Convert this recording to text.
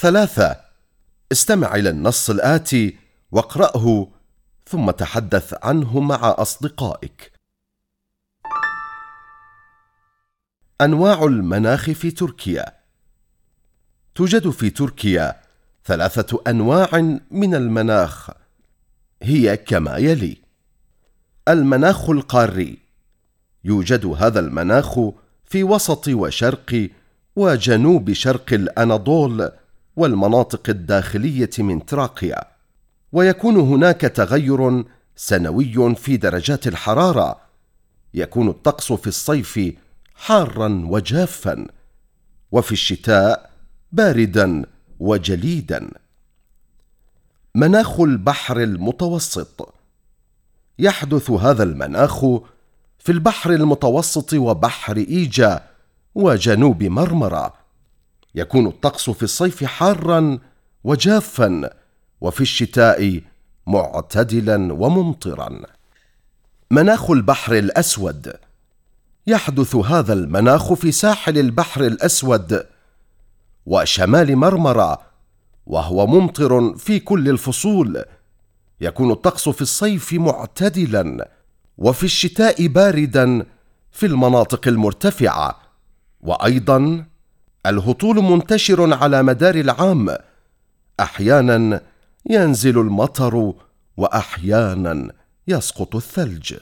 ثلاثة. استمع إلى النص الآتي واقرأه ثم تحدث عنه مع أصدقائك. أنواع المناخ في تركيا. توجد في تركيا ثلاثة أنواع من المناخ. هي كما يلي. المناخ القاري. يوجد هذا المناخ في وسط وشرق وجنوب شرق الأناضول والمناطق الداخلية من تراقيا. ويكون هناك تغير سنوي في درجات الحرارة. يكون الطقس في الصيف حارا وجافا. وفي الشتاء باردا وجليدا. مناخ البحر المتوسط. يحدث هذا المناخ في البحر المتوسط وبحر إيجا وجنوب مرمرة. يكون الطقس في الصيف حارا وجافا وفي الشتاء معتدلا وممطرا. مناخ البحر الأسود. يحدث هذا المناخ في ساحل البحر الأسود وشمال مرمرة وهو ممطر في كل الفصول. يكون الطقس في الصيف معتدلا وفي الشتاء باردا في المناطق المرتفعة. وأيضا الهطول منتشر على مدار العام. أحيانا ينزل المطر وأحيانا يسقط الثلج.